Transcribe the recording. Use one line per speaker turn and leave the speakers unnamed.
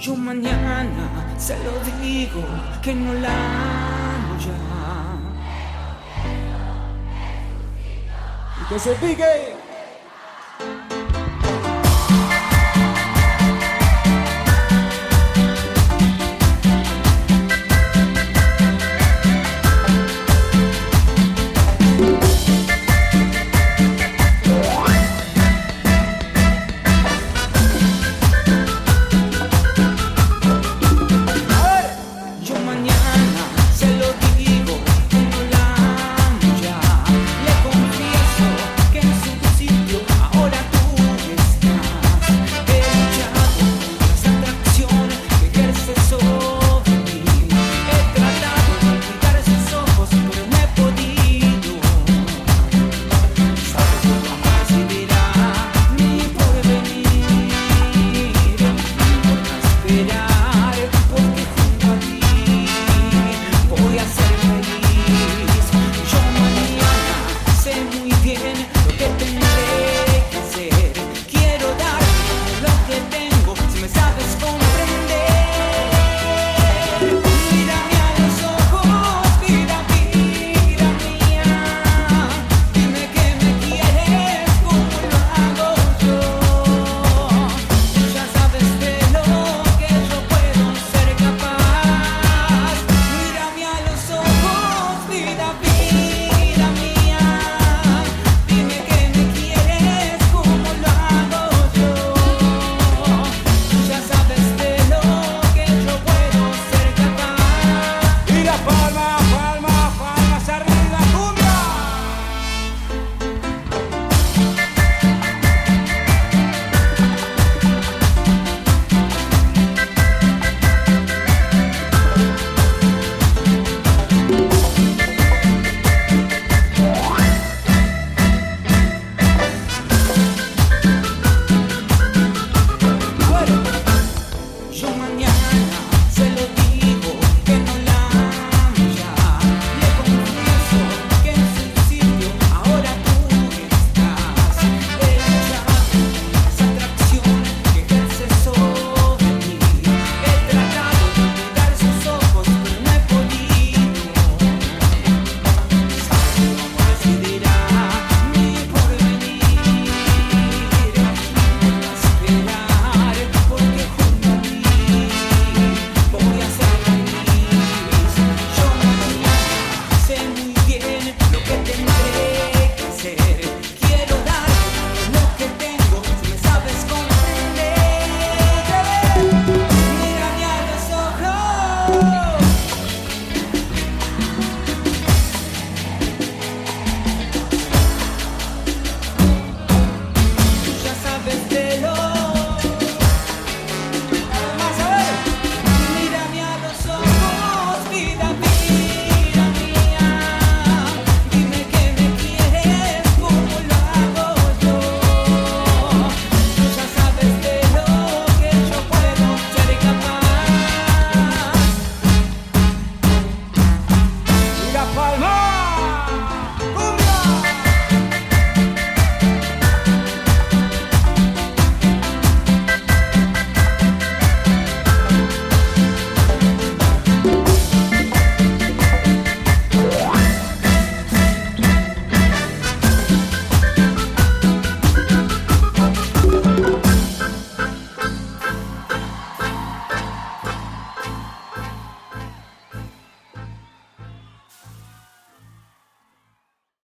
Yo mañana se lo digo que no la amo ya.
Que se pique. Navidad.